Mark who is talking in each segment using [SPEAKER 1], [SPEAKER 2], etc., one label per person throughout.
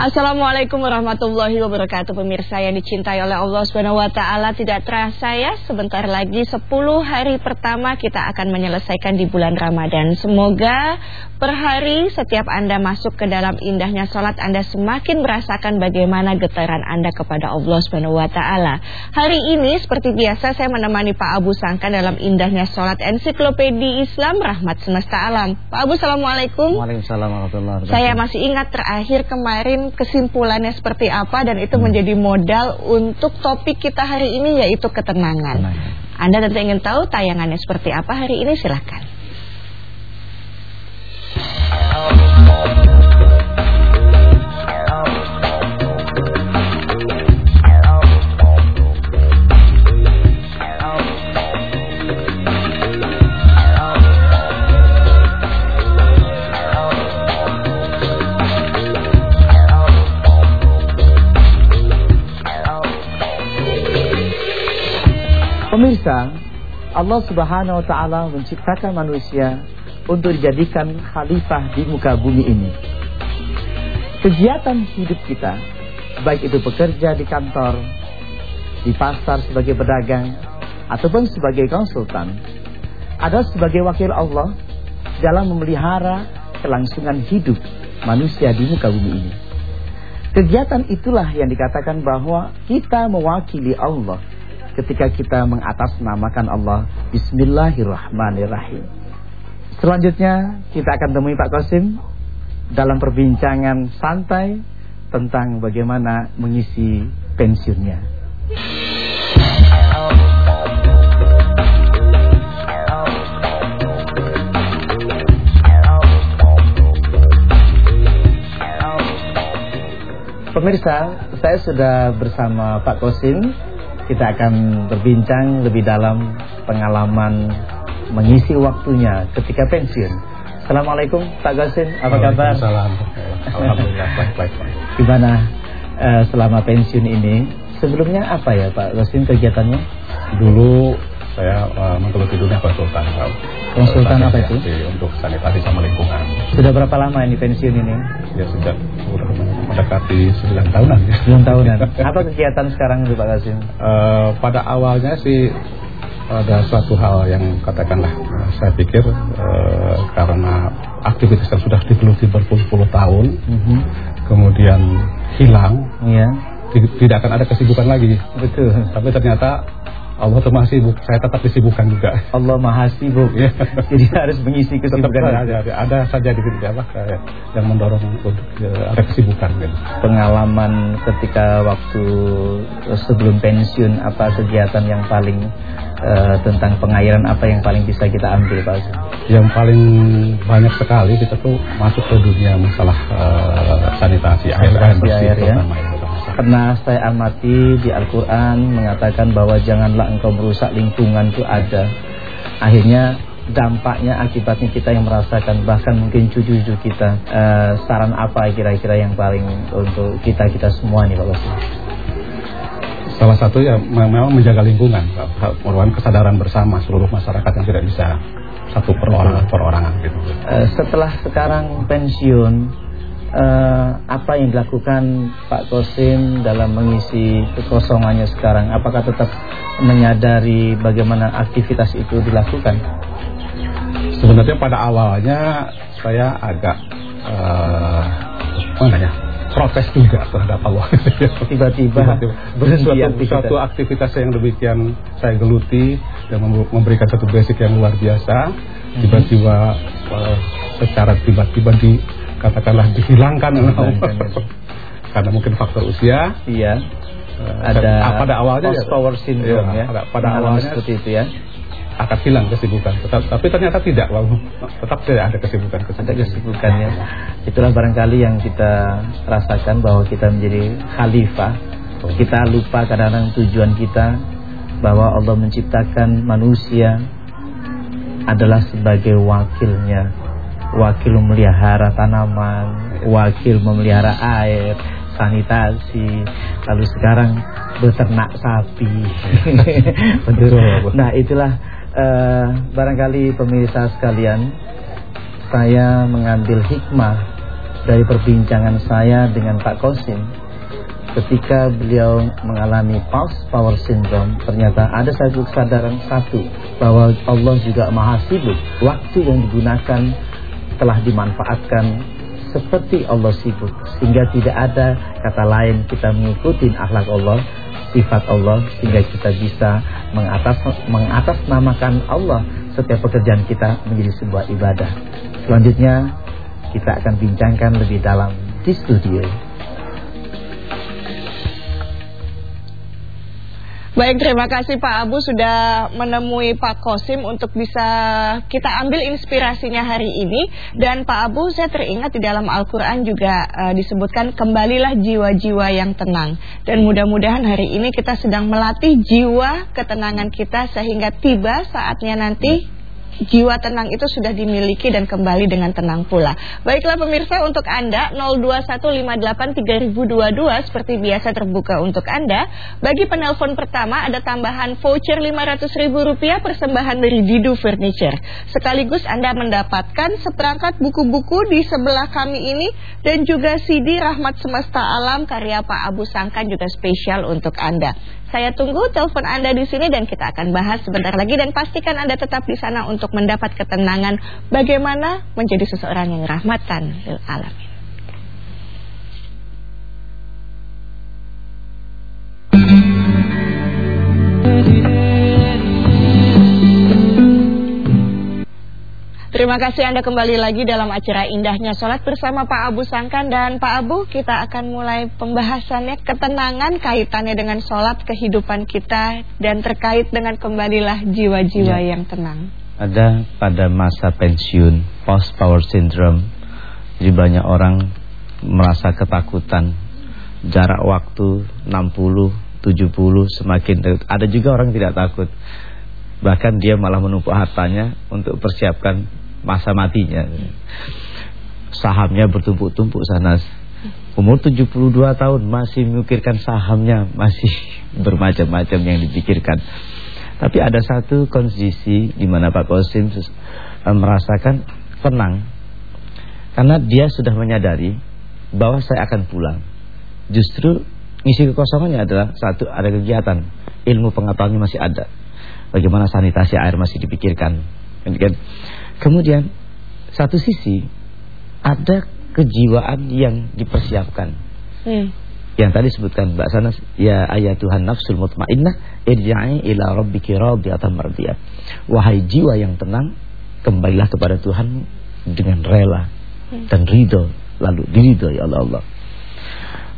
[SPEAKER 1] Assalamualaikum warahmatullahi wabarakatuh Pemirsa yang dicintai oleh Allah Subhanahu wa taala tidak terasa ya sebentar lagi 10 hari pertama kita akan menyelesaikan di bulan Ramadan. Semoga per hari setiap Anda masuk ke dalam indahnya salat Anda semakin merasakan bagaimana getaran Anda kepada Allah Subhanahu wa taala. Hari ini seperti biasa saya menemani Pak Abu Sangka dalam indahnya salat ensiklopedi Islam Rahmat Semesta Alam. Pak Abu Assalamualaikum.
[SPEAKER 2] Waalaikumsalam warahmatullahi wabarakatuh.
[SPEAKER 1] Saya masih ingat terakhir kemarin kesimpulannya seperti apa dan itu hmm. menjadi modal untuk topik kita hari ini yaitu ketenangan. Tenang. Anda tentu ingin tahu tayangannya seperti apa hari ini silahkan.
[SPEAKER 2] Pemirsa, Allah Subhanahu wa taala menciptakan manusia untuk dijadikan khalifah di muka bumi ini. Kegiatan hidup kita, baik itu bekerja di kantor, di pasar sebagai pedagang, ataupun sebagai konsultan, adalah sebagai wakil Allah dalam memelihara kelangsungan hidup manusia di muka bumi ini. Kegiatan itulah yang dikatakan bahwa kita mewakili Allah ketika kita mengatasnamakan Allah. Bismillahirrahmanirrahim. Selanjutnya kita akan temui Pak Kosim Dalam perbincangan santai Tentang bagaimana mengisi pensiunnya. Pemirsa, saya sudah bersama Pak Kosim kita akan berbincang lebih dalam pengalaman mengisi waktunya ketika pensiun. Assalamualaikum Pak Gosin, apa kabar?
[SPEAKER 3] Salam. Alhamdulillah baik-baik.
[SPEAKER 2] Gimana uh, selama pensiun ini? Sebelumnya apa ya Pak Gosin kegiatannya?
[SPEAKER 3] Dulu saya uh, menggeluti dunia konsultan.
[SPEAKER 2] Konsultan apa itu?
[SPEAKER 3] Untuk sanitasi sama lingkungan.
[SPEAKER 2] Sudah berapa lama ini pensiun ini?
[SPEAKER 3] Ya sudah mendekati 9 tahunan.
[SPEAKER 2] 9 tahunan. Apa kegiatan sekarang Pak Kasim?
[SPEAKER 3] Uh, pada awalnya sih ada suatu hal yang katakanlah saya pikir uh, karena aktivitas yang sudah digeluti berpuluh-puluh tahun mhm. -huh. kemudian hilang
[SPEAKER 2] yeah.
[SPEAKER 3] tidak akan ada kesibukan lagi
[SPEAKER 2] betul
[SPEAKER 3] tapi ternyata Allah tuh masih sibuk, saya tetap disibukkan juga.
[SPEAKER 2] Allah maha sibuk, ya. jadi harus mengisi kesibukan.
[SPEAKER 3] Ada, ada, ada saja di apa yang mendorong untuk ya, ada kesibukan. Gitu.
[SPEAKER 2] Pengalaman ketika waktu sebelum pensiun, apa kegiatan yang paling uh, tentang pengairan apa yang paling bisa kita ambil Pak?
[SPEAKER 3] Yang paling banyak sekali kita tuh masuk ke dunia masalah uh, sanitasi air, air bersih,
[SPEAKER 2] air, ya. Pernah saya amati di Al-Quran mengatakan bahwa janganlah engkau merusak lingkungan itu ada. Akhirnya dampaknya akibatnya kita yang merasakan bahkan mungkin cucu-cucu kita. Uh, saran apa kira-kira yang paling untuk kita-kita semua nih Pak Bos?
[SPEAKER 3] Salah satu ya memang menjaga lingkungan, merupakan kesadaran bersama seluruh masyarakat yang tidak bisa satu per orang gitu.
[SPEAKER 2] Uh, setelah sekarang pensiun uh, apa yang dilakukan Pak Kosim dalam mengisi kekosongannya sekarang? Apakah tetap menyadari bagaimana aktivitas itu dilakukan?
[SPEAKER 3] Sebenarnya pada awalnya saya agak uh, mana ya protes juga terhadap Allah.
[SPEAKER 2] Tiba-tiba
[SPEAKER 3] suatu, suatu aktivitas yang demikian saya geluti dan memberikan satu basic yang luar biasa, mhm. tiba-tiba uh, secara tiba-tiba di katakanlah dihilangkan oleh karena mungkin faktor usia.
[SPEAKER 2] Iya.
[SPEAKER 3] Uh, ada pada awalnya
[SPEAKER 2] post power syndrome ya.
[SPEAKER 3] ya. Pada, awalnya
[SPEAKER 2] seperti itu ya.
[SPEAKER 3] Akan hilang kesibukan, tetap, tapi ternyata tidak, tetap tidak ada kesibukan,
[SPEAKER 2] kesibukan. Ada kesibukan ya. Itulah barangkali yang kita rasakan bahwa kita menjadi khalifah. Kita lupa kadang-kadang tujuan kita bahwa Allah menciptakan manusia adalah sebagai wakilnya wakil memelihara tanaman, wakil memelihara air, sanitasi, lalu sekarang beternak sapi. Betul. nah, itulah uh, barangkali pemirsa sekalian, saya mengambil hikmah
[SPEAKER 4] dari perbincangan saya dengan Pak Kosim ketika beliau mengalami pulse power syndrome ternyata ada satu kesadaran satu bahwa Allah juga maha sibuk waktu yang digunakan telah dimanfaatkan seperti Allah sibuk. Sehingga tidak ada kata lain kita mengikuti akhlak Allah sifat Allah sehingga kita bisa mengatas mengatasnamakan Allah setiap pekerjaan kita menjadi sebuah ibadah. Selanjutnya kita akan bincangkan lebih dalam di studio
[SPEAKER 1] Baik, terima kasih Pak Abu sudah menemui Pak Kosim untuk bisa kita ambil inspirasinya hari ini. Dan Pak Abu, saya teringat di dalam Al-Quran juga uh, disebutkan kembalilah jiwa-jiwa yang tenang. Dan mudah-mudahan hari ini kita sedang melatih jiwa ketenangan kita sehingga tiba saatnya nanti jiwa tenang itu sudah dimiliki dan kembali dengan tenang pula. Baiklah pemirsa untuk Anda 02158322 seperti biasa terbuka untuk Anda. Bagi penelpon pertama ada tambahan voucher Rp500.000 persembahan dari Didu Furniture. Sekaligus Anda mendapatkan seperangkat buku-buku di sebelah kami ini dan juga CD Rahmat Semesta Alam karya Pak Abu Sangkan juga spesial untuk Anda. Saya tunggu telepon Anda di sini dan kita akan bahas sebentar lagi dan pastikan Anda tetap di sana untuk mendapat ketenangan bagaimana menjadi seseorang yang rahmatan lil alamin. Terima kasih Anda kembali lagi dalam acara indahnya sholat bersama Pak Abu Sangkan dan Pak Abu kita akan mulai pembahasannya ketenangan kaitannya dengan sholat kehidupan kita dan terkait dengan kembalilah jiwa-jiwa ya. yang tenang.
[SPEAKER 4] Ada pada masa pensiun post power syndrome jadi banyak orang merasa ketakutan jarak waktu 60 70 semakin ada juga orang tidak takut bahkan dia malah menumpuk hartanya untuk persiapkan masa matinya. Sahamnya bertumpuk-tumpuk sana. Umur 72 tahun masih memikirkan sahamnya, masih bermacam-macam yang dipikirkan. Tapi ada satu kondisi di mana Pak Kosim eh, merasakan tenang. Karena dia sudah menyadari bahwa saya akan pulang. Justru misi kekosongannya adalah satu ada kegiatan, ilmu pengetahuannya masih ada. Bagaimana sanitasi air masih dipikirkan. Kan? Kemudian satu sisi ada kejiwaan yang dipersiapkan. Hmm. Yang tadi sebutkan Mbak Sanas, ya ayat Tuhan nafsul mutmainnah irja'i ila rabbiki radiyatan mardiyah. Wahai jiwa yang tenang, kembalilah kepada Tuhan dengan rela hmm. dan ridho, lalu diridhoi oleh Allah.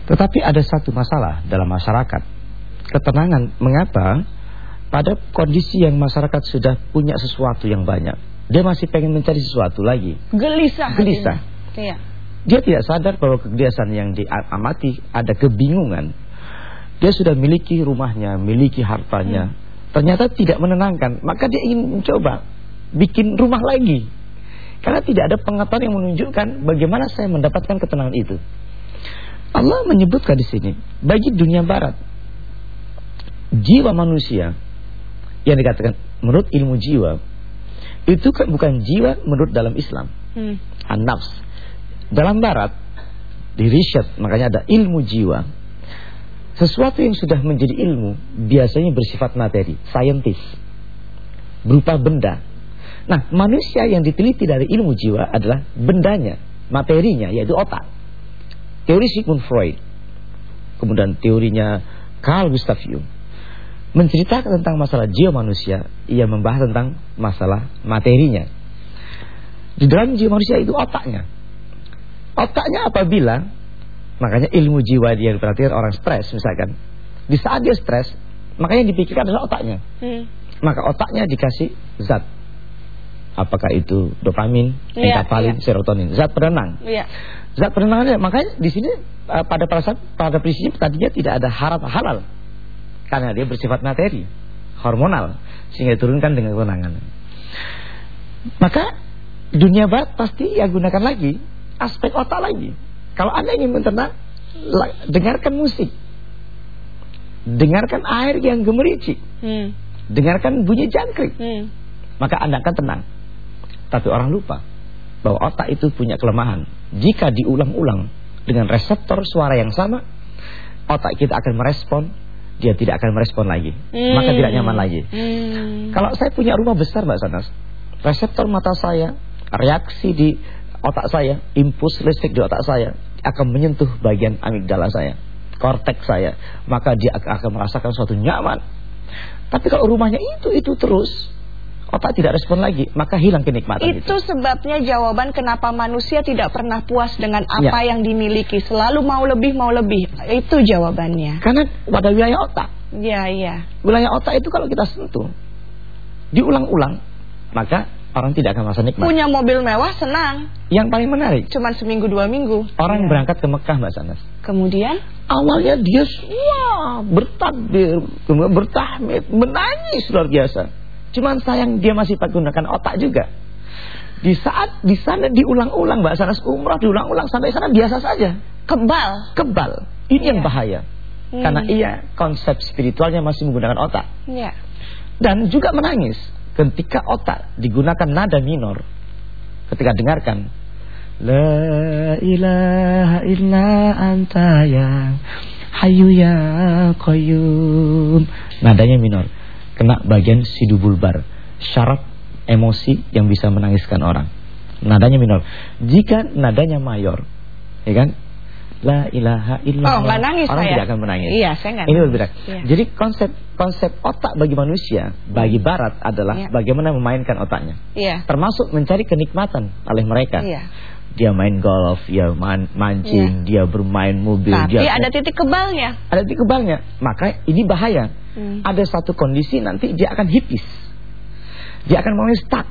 [SPEAKER 4] Tetapi ada satu masalah dalam masyarakat. Ketenangan, mengapa pada kondisi yang masyarakat sudah punya sesuatu yang banyak dia masih pengen mencari sesuatu lagi.
[SPEAKER 1] Gelisah.
[SPEAKER 4] Gelisah. Iya. Dia tidak sadar bahwa kegiatan yang diamati ada kebingungan. Dia sudah miliki rumahnya, miliki hartanya. Hmm. Ternyata tidak menenangkan. Maka dia ingin mencoba bikin rumah lagi. Karena tidak ada pengetahuan yang menunjukkan bagaimana saya mendapatkan ketenangan itu. Allah menyebutkan di sini bagi dunia barat jiwa manusia yang dikatakan menurut ilmu jiwa itu kan bukan jiwa menurut dalam Islam. Hmm. An-nafs. Dalam barat di riset makanya ada ilmu jiwa. Sesuatu yang sudah menjadi ilmu biasanya bersifat materi, saintis. Berupa benda. Nah, manusia yang diteliti dari ilmu jiwa adalah bendanya, materinya yaitu otak. Teori Sigmund Freud. Kemudian teorinya Carl Gustav Jung menceritakan tentang masalah jiwa manusia, ia membahas tentang masalah materinya. Di dalam jiwa manusia itu otaknya. Otaknya apabila makanya ilmu jiwa dia diperhatikan orang stres misalkan. Di saat dia stres, makanya dipikirkan adalah otaknya. Hmm. Maka otaknya dikasih zat. Apakah itu dopamin, yeah, enkapalin, yeah. serotonin, zat penenang. Yeah. Zat penenangnya makanya di sini eh, pada pada pada prinsip tadinya tidak ada harap halal karena dia bersifat materi, hormonal, sehingga turunkan dengan kewenangan. Maka dunia barat pasti ya gunakan lagi aspek otak lagi. Kalau anda ingin mentenang, dengarkan musik, dengarkan air yang gemericik, hmm. dengarkan bunyi jangkrik, hmm. maka anda akan tenang. Tapi orang lupa bahwa otak itu punya kelemahan. Jika diulang-ulang dengan reseptor suara yang sama, otak kita akan merespon, dia tidak akan merespon lagi. Hmm. Maka tidak nyaman lagi. Hmm. Kalau saya punya rumah besar Mbak Sanas, reseptor mata saya, reaksi di otak saya, impuls listrik di otak saya akan menyentuh bagian amigdala saya, korteks saya, maka dia akan merasakan suatu nyaman. Tapi kalau rumahnya itu itu terus, otak tidak respon lagi, maka hilang kenikmatan
[SPEAKER 1] itu. Itu sebabnya jawaban kenapa manusia tidak pernah puas dengan apa ya. yang dimiliki, selalu mau lebih mau lebih. Itu jawabannya.
[SPEAKER 4] Karena pada wilayah otak.
[SPEAKER 1] Iya, iya.
[SPEAKER 4] Wilayah otak itu kalau kita sentuh diulang-ulang, maka orang tidak akan merasa nikmat.
[SPEAKER 1] Punya mobil mewah senang.
[SPEAKER 4] Yang paling menarik.
[SPEAKER 1] Cuman seminggu dua minggu.
[SPEAKER 4] Orang ya. berangkat ke Mekah Mbak Sanas.
[SPEAKER 1] Kemudian?
[SPEAKER 4] Awalnya dia wah bertakbir, bertahmid, menangis luar biasa. Cuman sayang dia masih pakai gunakan otak juga. Di saat di sana diulang-ulang Mbak Sanas umrah diulang-ulang sampai sana biasa saja.
[SPEAKER 1] Kebal.
[SPEAKER 4] Kebal. Ini ya. yang iya. bahaya. Hmm. Karena iya konsep spiritualnya masih menggunakan otak.
[SPEAKER 1] Ya.
[SPEAKER 4] Dan juga menangis ketika otak digunakan nada minor ketika dengarkan la ilaha illa anta ya hayu ya qayyum nadanya minor kena bagian sidubulbar syarat emosi yang bisa menangiskan orang nadanya minor jika nadanya mayor ya kan La ilaha illallah.
[SPEAKER 1] Oh, nangis
[SPEAKER 4] Orang
[SPEAKER 1] saya.
[SPEAKER 4] tidak akan menangis.
[SPEAKER 1] Iya, saya enggak.
[SPEAKER 4] Ini berbeda. Iya. Jadi konsep konsep otak bagi manusia, bagi barat adalah iya. bagaimana memainkan otaknya.
[SPEAKER 1] Iya.
[SPEAKER 4] Termasuk mencari kenikmatan oleh mereka.
[SPEAKER 1] Iya.
[SPEAKER 4] Dia main golf, dia man, mancing, iya. dia bermain mobil,
[SPEAKER 1] Tapi
[SPEAKER 4] dia
[SPEAKER 1] ada titik kebalnya.
[SPEAKER 4] Ada titik kebalnya. Maka ini bahaya. Hmm. Ada satu kondisi nanti dia akan hipis. Dia akan mulai stuck.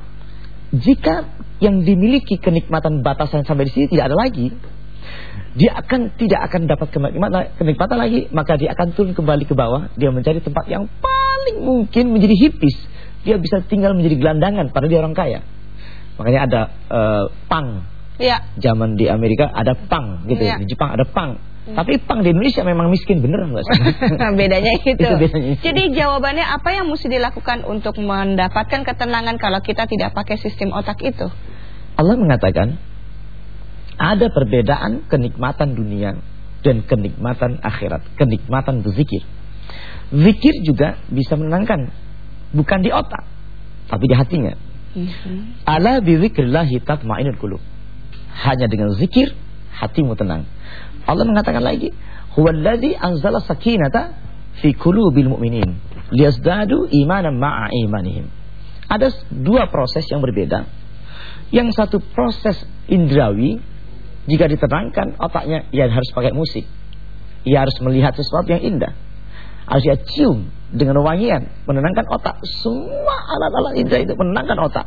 [SPEAKER 4] Jika yang dimiliki kenikmatan batasan sampai di sini tidak ada lagi, dia akan tidak akan dapat kenikmatan, kenikmatan lagi, maka dia akan turun kembali ke bawah, dia mencari tempat yang paling mungkin menjadi hipis. Dia bisa tinggal menjadi gelandangan pada dia orang kaya. Makanya ada uh, pang.
[SPEAKER 1] Ya.
[SPEAKER 4] Zaman di Amerika ada pang gitu, ya. di Jepang ada pang. Hmm. Tapi pang di Indonesia memang miskin bener nggak sih?
[SPEAKER 1] bedanya itu. itu bedanya. Jadi jawabannya apa yang mesti dilakukan untuk mendapatkan ketenangan kalau kita tidak pakai sistem otak itu?
[SPEAKER 4] Allah mengatakan ada perbedaan kenikmatan dunia dan kenikmatan akhirat, kenikmatan berzikir. Zikir juga bisa menenangkan, bukan di otak, tapi di hatinya. Mhm. Ala bi dzikrillahi tatma'innul qulub. Hanya dengan zikir hatimu tenang. Allah mengatakan lagi, "Huwallazi anzala sakinata fi qulubil mu'minin liyazdadu imanan ma'a imanihim." Ada dua proses yang berbeda. Yang satu proses indrawi jika ditenangkan otaknya, ia harus pakai musik. Ia harus melihat sesuatu yang indah. Harus ia cium dengan wangian, menenangkan otak. Semua alat-alat indah itu menenangkan otak.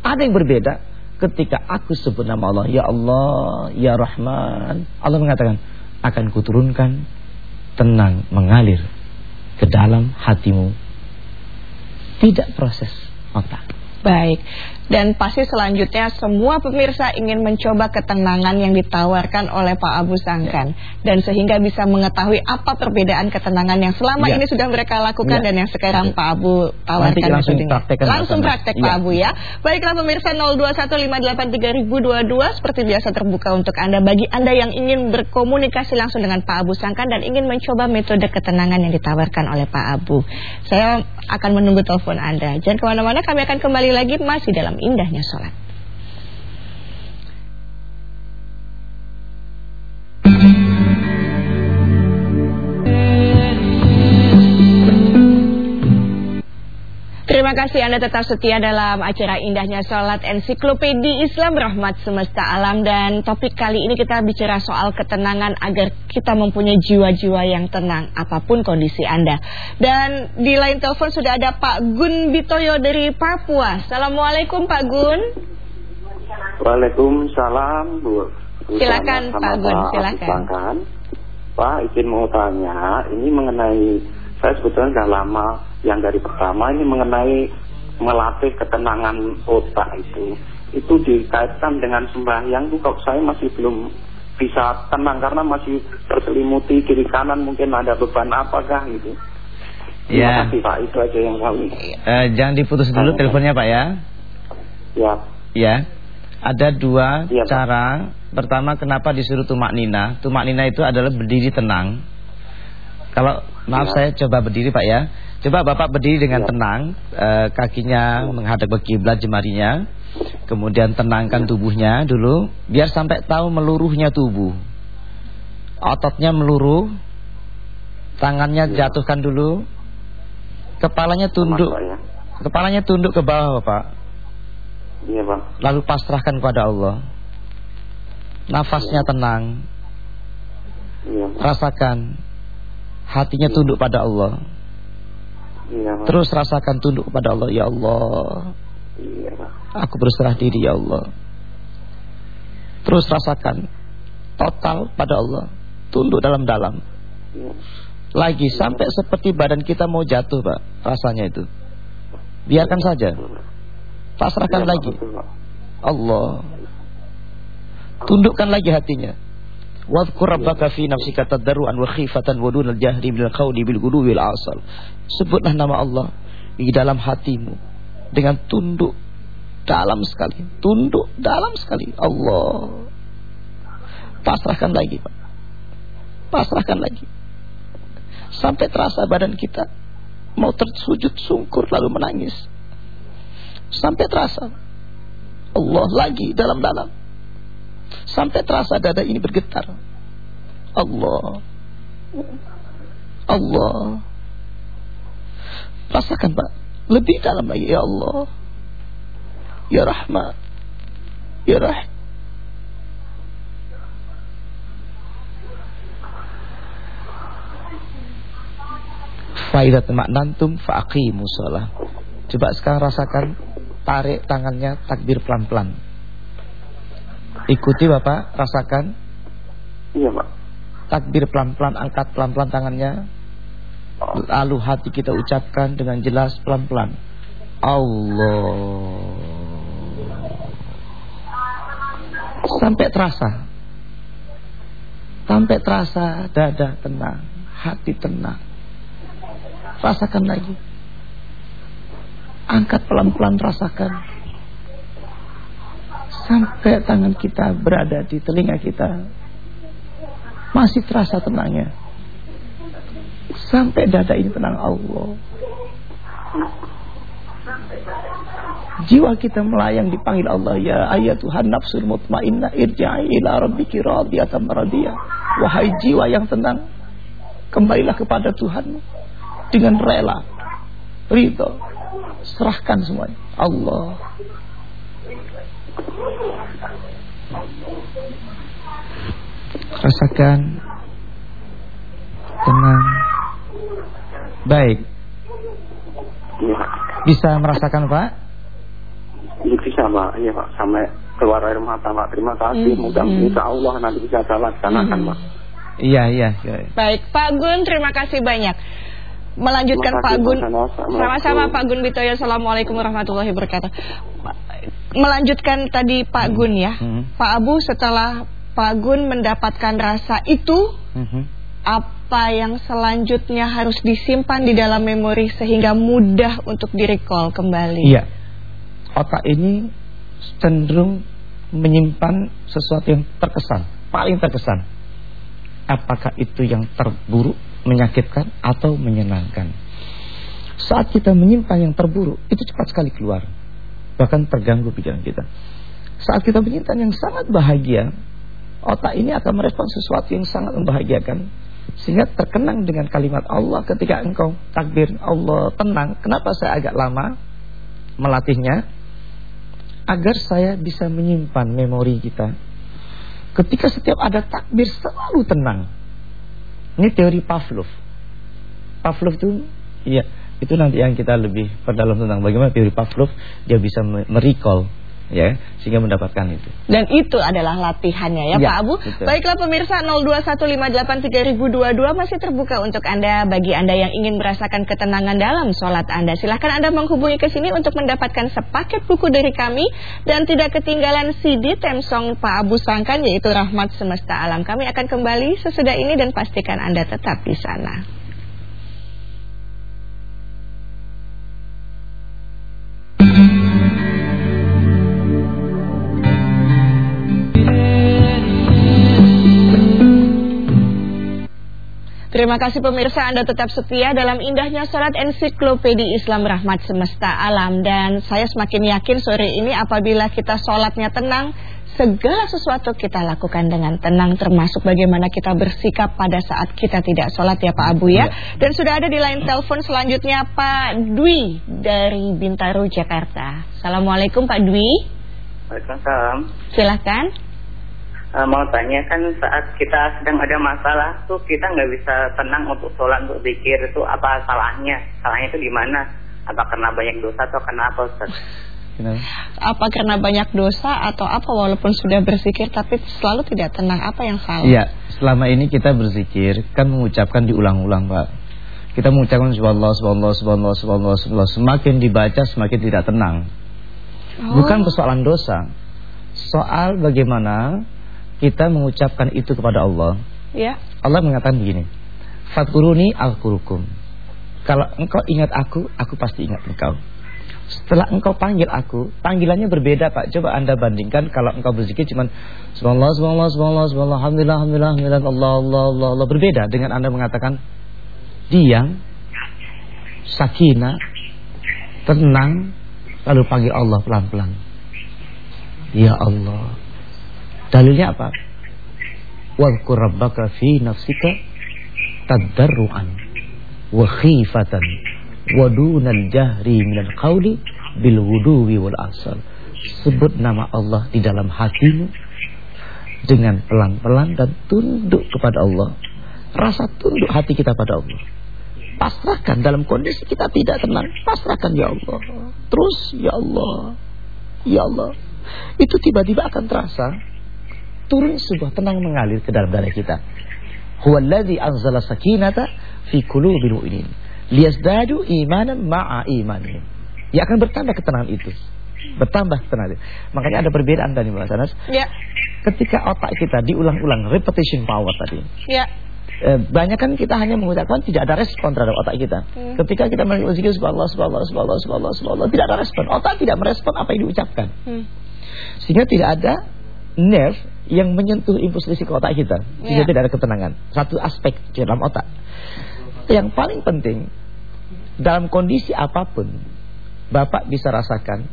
[SPEAKER 4] Ada yang berbeda ketika aku sebut nama Allah, ya Allah, ya Rahman. Allah mengatakan, akan kuturunkan tenang mengalir ke dalam hatimu. Tidak proses otak.
[SPEAKER 1] Baik. Dan pasti selanjutnya semua pemirsa ingin mencoba ketenangan yang ditawarkan oleh Pak Abu Sangkan dan sehingga bisa mengetahui apa perbedaan ketenangan yang selama ya. ini sudah mereka lakukan ya. dan yang sekarang Pak Abu tawarkan
[SPEAKER 4] Nanti langsung praktek
[SPEAKER 1] langsung praktek ya. Pak Abu ya. Baiklah pemirsa 02158322 seperti biasa terbuka untuk Anda bagi Anda yang ingin berkomunikasi langsung dengan Pak Abu Sangkan dan ingin mencoba metode ketenangan yang ditawarkan oleh Pak Abu. Saya akan menunggu telepon Anda. Jangan ke mana-mana kami akan kembali lagi masih indahnya sholat. Terima kasih Anda tetap setia dalam acara indahnya sholat ensiklopedi Islam Rahmat Semesta Alam. Dan topik kali ini kita bicara soal ketenangan agar kita mempunyai jiwa-jiwa yang tenang apa pun kondisi Anda. Dan di lain telepon sudah ada Pak Gun Bitoyo dari Papua. Assalamualaikum Pak Gun.
[SPEAKER 5] Waalaikumsalam Bu.
[SPEAKER 1] Silakan Pak Gun, silakan.
[SPEAKER 5] Pak izin mau tanya ini mengenai saya sebetulnya sudah lama yang dari pertama ini mengenai melatih ketenangan otak itu itu dikaitkan dengan sembahyang itu kalau saya masih belum bisa tenang karena masih terselimuti kiri kanan mungkin ada beban apakah gitu.
[SPEAKER 4] Ya.
[SPEAKER 5] Terima kasih Pak, itu aja yang kami.
[SPEAKER 4] Uh, jangan diputus dulu teleponnya Pak ya.
[SPEAKER 5] Ya.
[SPEAKER 4] Ya. Ada dua
[SPEAKER 5] Pak.
[SPEAKER 4] cara. Pertama, kenapa disuruh tumak nina? Tumak nina itu adalah berdiri tenang. Kalau maaf
[SPEAKER 5] Iya.
[SPEAKER 4] saya coba berdiri Pak ya. Coba Bapak berdiri dengan
[SPEAKER 5] Iya.
[SPEAKER 4] tenang, eh, kakinya menghadap ke kiblat jemarinya. Kemudian tenangkan tubuhnya dulu, biar sampai tahu meluruhnya tubuh. Ototnya meluruh, tangannya
[SPEAKER 5] Iya.
[SPEAKER 4] jatuhkan dulu, kepalanya tunduk,
[SPEAKER 5] ya.
[SPEAKER 4] kepalanya tunduk ke bawah Pak.
[SPEAKER 5] Iya Pak.
[SPEAKER 4] Lalu pasrahkan kepada Allah. Nafasnya tenang,
[SPEAKER 5] Iya
[SPEAKER 4] rasakan hatinya tunduk pada Allah.
[SPEAKER 5] Iya Pak.
[SPEAKER 4] Terus rasakan tunduk kepada Allah, ya Allah.
[SPEAKER 5] Iya Pak.
[SPEAKER 4] Aku berserah diri ya Allah. Terus rasakan total pada Allah, tunduk dalam-dalam.
[SPEAKER 5] Iya.
[SPEAKER 4] Lagi sampai seperti badan kita mau jatuh, Pak. Rasanya itu. Biarkan saja. Pasrahkan lagi.
[SPEAKER 5] betul.
[SPEAKER 4] Allah. Tundukkan lagi hatinya. Wadhkur rabbaka fi nafsika tadarruan wa khifatan wa dunal jahri bil qawli bil ghudwi wal asal. Sebutlah nama Allah di dalam hatimu dengan tunduk dalam sekali, tunduk dalam sekali. Allah. Pasrahkan lagi, Pak. Pasrahkan lagi. Sampai terasa badan kita mau tersujud sungkur lalu menangis. Sampai terasa Allah lagi dalam-dalam. Sampai terasa dada ini bergetar. Allah. Allah. Rasakan Pak. Lebih dalam lagi. Ya Allah. Ya Rahman. Ya Rahim. Faidat maknantum fa'aqimu sholah. Coba sekarang rasakan tarik tangannya takbir pelan-pelan. Ikuti Bapak, rasakan
[SPEAKER 5] Iya Pak.
[SPEAKER 4] takbir pelan-pelan, angkat pelan-pelan tangannya. Lalu hati kita ucapkan dengan jelas pelan-pelan. Allah. Sampai terasa. Sampai terasa dada tenang, hati tenang. Rasakan lagi. Angkat pelan-pelan rasakan. Sampai tangan kita berada di telinga kita. Masih terasa tenangnya. Sampai dada ini tenang Allah. Jiwa kita melayang dipanggil Allah ya ayat Tuhan nafsul mutmainnah irja'i ila rabbiki radiyatan maradiyah. Wahai jiwa yang tenang, kembalilah kepada Tuhanmu dengan rela, ridho, serahkan semuanya. Allah. Rasakan tenang. Baik, bisa merasakan Pak?
[SPEAKER 5] Bisa Pak. Iya Pak. Sampai keluar air mata Pak. Terima kasih.
[SPEAKER 1] Hmm,
[SPEAKER 5] Mudah
[SPEAKER 1] hmm.
[SPEAKER 5] insya Allah nanti bisa saya laksanakan
[SPEAKER 1] Hmm.
[SPEAKER 5] Pak.
[SPEAKER 4] Iya, iya, iya.
[SPEAKER 1] Baik, Pak Gun, terima kasih banyak. Melanjutkan Pak
[SPEAKER 5] kasih,
[SPEAKER 1] Gun.
[SPEAKER 5] Pak Sana.
[SPEAKER 1] Sama-sama Pak Gun Bitoyo. Assalamualaikum warahmatullahi wabarakatuh. Melanjutkan tadi Pak Gun ya.
[SPEAKER 4] Hmm.
[SPEAKER 1] Pak Abu setelah Pak Gun mendapatkan rasa itu,
[SPEAKER 4] Mhm.
[SPEAKER 1] apa yang selanjutnya harus disimpan di dalam memori sehingga mudah untuk direcall kembali?
[SPEAKER 4] Iya. Otak ini cenderung menyimpan sesuatu yang terkesan, paling terkesan. Apakah itu yang terburuk, menyakitkan atau menyenangkan? Saat kita menyimpan yang terburuk, itu cepat sekali keluar. Bahkan terganggu pikiran kita. Saat kita menyimpan yang sangat bahagia, otak ini akan merespon sesuatu yang sangat membahagiakan. Sehingga terkenang dengan kalimat Allah ketika engkau takbir Allah tenang. Kenapa saya agak lama melatihnya? Agar saya bisa menyimpan memori kita. Ketika setiap ada takbir selalu tenang. Ini teori Pavlov. Pavlov itu, iya, itu nanti yang kita lebih perdalam tentang bagaimana teori Pavlov dia bisa me- merecall, ya, sehingga mendapatkan itu.
[SPEAKER 1] Dan itu adalah latihannya ya,
[SPEAKER 4] Ya,
[SPEAKER 1] Pak Abu.
[SPEAKER 4] betul.
[SPEAKER 1] Baiklah pemirsa 02158322 masih terbuka untuk Anda bagi Anda yang ingin merasakan ketenangan dalam sholat Anda. Silahkan Anda menghubungi ke sini untuk mendapatkan sepaket buku dari kami dan tidak ketinggalan CD Temsong Pak Abu Sangkan yaitu Rahmat Semesta Alam. Kami akan kembali sesudah ini dan pastikan Anda tetap di sana. Terima kasih pemirsa Anda tetap setia dalam indahnya sholat ensiklopedi Islam Rahmat Semesta Alam Dan saya semakin yakin sore ini apabila kita sholatnya tenang Segala sesuatu kita lakukan dengan tenang termasuk bagaimana kita bersikap pada saat kita tidak sholat ya Pak Abu ya. ya. Dan sudah ada di line telepon selanjutnya Pak Dwi dari Bintaro Jakarta. Assalamualaikum Pak Dwi.
[SPEAKER 6] Waalaikumsalam.
[SPEAKER 1] Silahkan.
[SPEAKER 6] Uh, mau tanya kan saat kita sedang ada masalah tuh kita nggak bisa tenang untuk sholat untuk pikir itu apa salahnya? Salahnya itu gimana? Apa karena banyak dosa atau karena apa Ustaz?
[SPEAKER 1] Apa karena banyak dosa atau apa walaupun sudah berzikir tapi selalu tidak tenang apa yang salah?
[SPEAKER 4] Iya, selama ini kita berzikir kan mengucapkan diulang-ulang, Pak. Kita mengucapkan subhanallah subhanallah subhanallah subhanallah subhanallah semakin dibaca semakin tidak tenang. Oh. Bukan persoalan dosa. Soal bagaimana kita mengucapkan itu kepada Allah.
[SPEAKER 1] Ya.
[SPEAKER 4] Allah mengatakan begini. Fakuruni al-kurukum. Kalau engkau ingat aku, aku pasti ingat engkau. Setelah engkau panggil aku, panggilannya berbeda Pak. Coba Anda bandingkan kalau engkau berzikir cuma subhanallah subhanallah subhanallah subhanallah alhamdulillah alhamdulillah alhamdulillah Allah Allah Allah Allah berbeda dengan Anda mengatakan diam, sakinah, tenang, lalu panggil Allah pelan-pelan. Ya Allah. Dalilnya apa? Wadhkur rabbaka fi nafsika tadarruan wa khifatan wadunal jahri minal qawli bil wuduwi wal asal. Sebut nama Allah di dalam hatimu dengan pelan-pelan dan tunduk kepada Allah. Rasa tunduk hati kita pada Allah. Pasrahkan dalam kondisi kita tidak tenang. Pasrahkan ya Allah. Terus ya Allah. Ya Allah. Itu tiba-tiba akan terasa turun sebuah tenang mengalir ke dalam dada kita. Huwallazi anzala sakinata fi qulubil mu'minin liyazdadu imanan ma'a imanihim. Ya akan bertambah ketenangan itu. Bertambah ketenangan. Makanya ada perbedaan tadi Mbak Sanas.
[SPEAKER 1] Ya.
[SPEAKER 4] Ketika otak kita diulang-ulang repetition power tadi.
[SPEAKER 1] Ya.
[SPEAKER 4] Eh, banyak kan kita hanya mengucapkan tidak ada respon terhadap otak kita. Hmm. Ketika kita berzikir subhanallah subhanallah subhanallah subhanallah subhanallah tidak ada respon. Otak tidak merespon apa yang diucapkan. Hmm. Sehingga tidak ada nerve yang menyentuh impuls listrik otak kita. Sehingga ya. tidak ada ketenangan. Satu aspek di dalam otak. Yang paling penting dalam kondisi apa pun Bapak bisa rasakan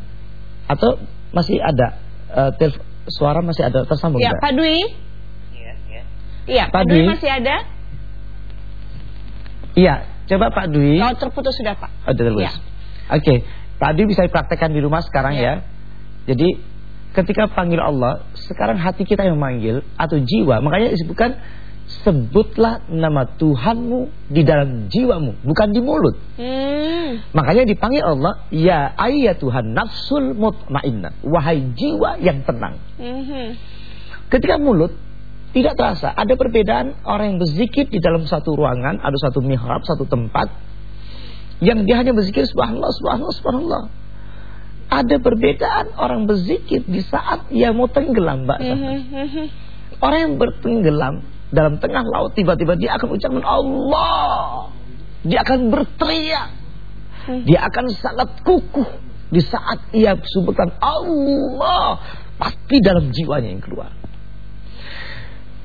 [SPEAKER 4] atau masih ada uh, suara masih ada tersambung
[SPEAKER 1] Ya, Pak Dwi? Iya, iya. Iya, Pak Dwi masih ada?
[SPEAKER 4] Iya, coba Pak Dwi.
[SPEAKER 1] Kalau terputus sudah, Pak.
[SPEAKER 4] Oh, terputus. Ya. Oke, okay. Pak Dwi bisa dipraktekkan di rumah sekarang ya. ya. Jadi ketika panggil Allah, sekarang hati kita yang memanggil atau jiwa, makanya disebutkan sebutlah nama Tuhanmu di dalam jiwamu, bukan di mulut. Hmm. Makanya dipanggil Allah, ya ayat Tuhan nafsul mutmainnah, wahai jiwa yang tenang. Hmm. Ketika mulut tidak terasa, ada perbedaan orang yang berzikir di dalam satu ruangan, ada satu mihrab, satu tempat yang dia hanya berzikir subhanallah, subhanallah, subhanallah. Ada perbedaan orang berzikir di saat ia mau tenggelam, Mbak. Hmm. Orang yang bertenggelam dalam tengah laut tiba-tiba dia akan ucapkan Allah. Dia akan berteriak. Hmm. Dia akan sangat kukuh di saat ia sebutkan Allah. Pasti dalam jiwanya yang keluar.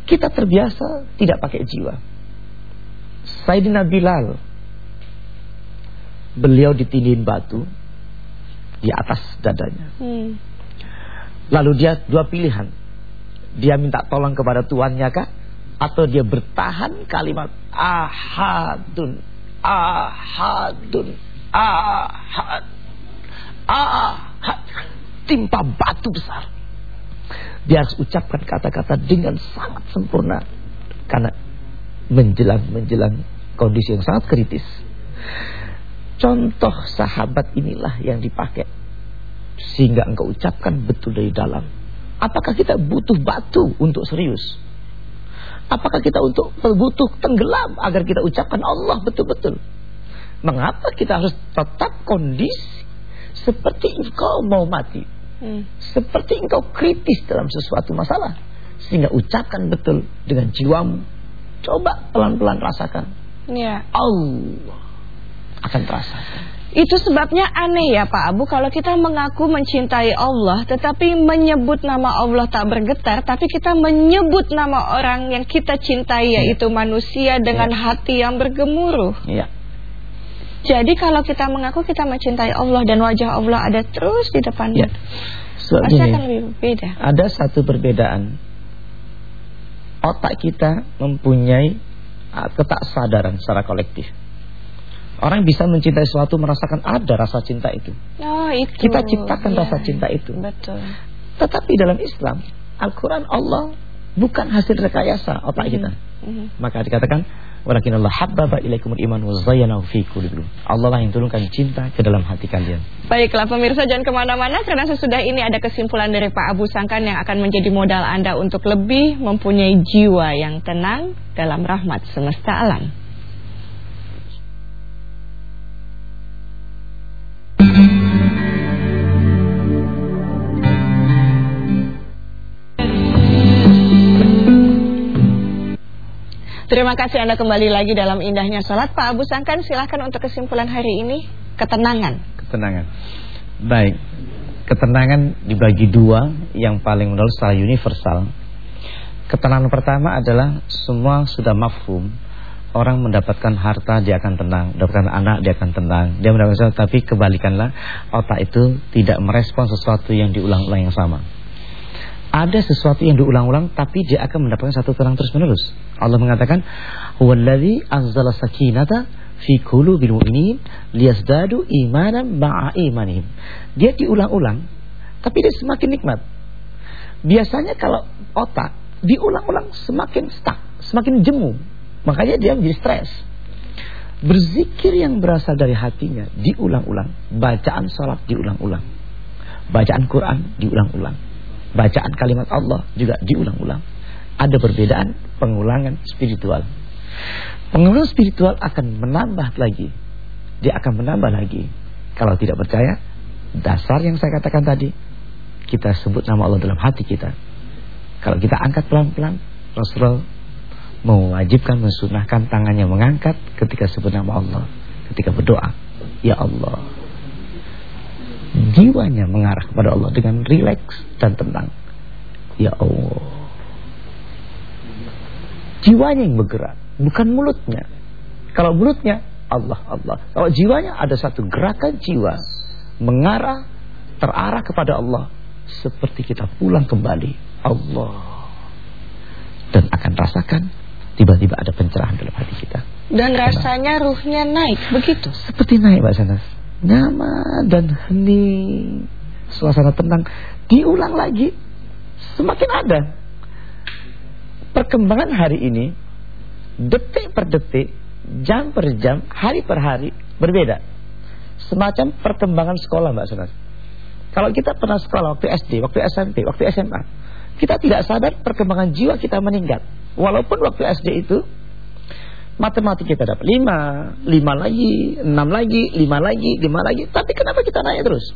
[SPEAKER 4] Kita terbiasa tidak pakai jiwa. Sayyidina Bilal beliau ditindih batu di atas dadanya. Hmm. Lalu dia dua pilihan. Dia minta tolong kepada tuannya kah? atau dia bertahan kalimat ahadun ahadun ahad ahad timpa batu besar dia harus ucapkan kata-kata dengan sangat sempurna karena menjelang menjelang kondisi yang sangat kritis contoh sahabat inilah yang dipakai sehingga engkau ucapkan betul dari dalam apakah kita butuh batu untuk serius Apakah kita untuk butuh tenggelam agar kita ucapkan Allah betul-betul? Mengapa kita harus tetap kondisi seperti engkau mau mati? Hmm. Seperti engkau kritis dalam sesuatu masalah. Sehingga ucapkan betul dengan jiwamu. Coba pelan-pelan rasakan.
[SPEAKER 1] Ya.
[SPEAKER 4] Allah akan terasa.
[SPEAKER 1] Itu sebabnya aneh ya Pak Abu kalau kita mengaku mencintai Allah tetapi menyebut nama Allah tak bergetar tapi kita menyebut nama orang yang kita cintai ya. yaitu manusia dengan ya. hati yang bergemuruh.
[SPEAKER 4] Iya.
[SPEAKER 1] Jadi kalau kita mengaku kita mencintai Allah dan wajah Allah ada terus di depannya. Ya.
[SPEAKER 4] So, Pasti akan lebih berbeda. Ada satu perbedaan. Otak kita mempunyai ah, ketaksadaran secara kolektif. Orang bisa mencintai sesuatu merasakan ada rasa cinta itu.
[SPEAKER 1] Oh, itu.
[SPEAKER 4] Kita ciptakan ya, rasa cinta itu.
[SPEAKER 1] Betul.
[SPEAKER 4] Tetapi dalam Islam, Al-Quran Allah bukan hasil rekayasa otak mm -hmm. kita. Mm -hmm. Maka dikatakan Walakin Allah habbaba ilaikumul iman wa zayyanahu fi qulubikum. Allah lah yang turunkan cinta ke dalam hati kalian.
[SPEAKER 1] Baiklah pemirsa jangan ke mana-mana karena sesudah ini ada kesimpulan dari Pak Abu Sangkan yang akan menjadi modal Anda untuk lebih mempunyai jiwa yang tenang dalam rahmat semesta alam. Terima kasih Anda kembali lagi dalam indahnya sholat. Pak Abu Sangkan silahkan untuk kesimpulan hari ini Ketenangan.
[SPEAKER 4] Ketenangan. Baik Ketenangan dibagi dua. Yang paling menurut secara universal. Ketenangan pertama adalah Semua sudah mafhum. Orang mendapatkan harta dia akan tenang. Mendapatkan anak dia akan tenang. Dia mendapatkan sesuatu Tapi kebalikanlah Otak itu tidak merespon sesuatu yang diulang-ulang yang sama ada sesuatu yang diulang-ulang tapi dia akan mendapatkan satu terang terus-menerus. Allah mengatakan, "Huwallazi anzala sakinata fi qulubil mu'minin liyazdadu imanan ma'a imanihim." Dia diulang-ulang tapi dia semakin nikmat. Biasanya kalau otak diulang-ulang semakin stuck, semakin jemu. Makanya dia menjadi stres. Berzikir yang berasal dari hatinya diulang-ulang, bacaan salat diulang-ulang. Bacaan Quran diulang-ulang bacaan kalimat Allah juga diulang-ulang. Ada perbedaan pengulangan spiritual. Pengulangan spiritual akan menambah lagi. Dia akan menambah lagi. Kalau tidak percaya, dasar yang saya katakan tadi, kita sebut nama Allah dalam hati kita. Kalau kita angkat pelan-pelan, Rasulullah mewajibkan, mensunahkan tangannya mengangkat ketika sebut nama Allah. Ketika berdoa, Ya Allah, jiwanya mengarah kepada Allah dengan rileks dan tenang. Ya Allah. Jiwanya yang bergerak, bukan mulutnya. Kalau mulutnya Allah Allah. Kalau jiwanya ada satu gerakan jiwa mengarah terarah kepada Allah seperti kita pulang kembali Allah dan akan rasakan tiba-tiba ada pencerahan dalam hati kita.
[SPEAKER 1] Dan rasanya ruhnya naik begitu.
[SPEAKER 4] Seperti naik Mbak Sanas nyaman dan hening, suasana tenang, diulang lagi, semakin ada. Perkembangan hari ini, detik per detik, jam per jam, hari per hari, berbeda. Semacam perkembangan sekolah Mbak Sunas. Kalau kita pernah sekolah waktu SD, waktu SMP, waktu SMA, kita tidak sadar perkembangan jiwa kita meningkat. Walaupun waktu SD itu matematik kita dapat 5, 5 lagi, 6 lagi, 5 lagi, 5 lagi. Tapi kenapa kita naik terus?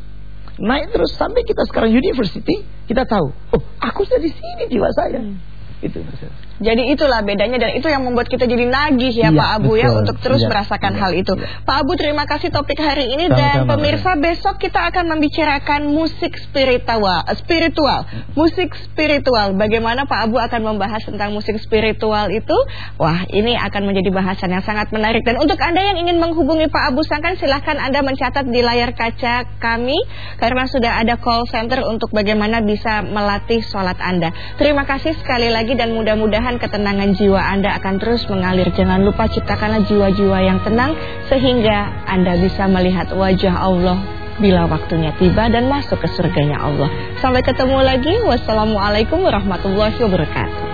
[SPEAKER 4] Naik terus sampai kita sekarang university, kita tahu, oh aku sudah di sini jiwa saya. Hmm. Itu maksudnya.
[SPEAKER 1] Jadi itulah bedanya dan itu yang membuat kita jadi nagih ya, ya Pak Abu ya, betul. ya untuk terus ya, merasakan ya, hal itu. Ya. Pak Abu terima kasih topik hari ini Sama -sama, dan pemirsa ya. besok kita akan membicarakan musik spiritual, spiritual, musik spiritual. Bagaimana Pak Abu akan membahas tentang musik spiritual itu? Wah, ini akan menjadi bahasan yang sangat menarik dan untuk Anda yang ingin menghubungi Pak Abu Sangkan silahkan Anda mencatat di layar kaca kami karena sudah ada call center untuk bagaimana bisa melatih sholat Anda. Terima kasih sekali lagi dan mudah-mudahan ketenangan jiwa Anda akan terus mengalir. Jangan lupa ciptakanlah jiwa-jiwa yang tenang sehingga Anda bisa melihat wajah Allah bila waktunya tiba dan masuk ke surganya Allah. Sampai ketemu lagi. Wassalamualaikum warahmatullahi wabarakatuh.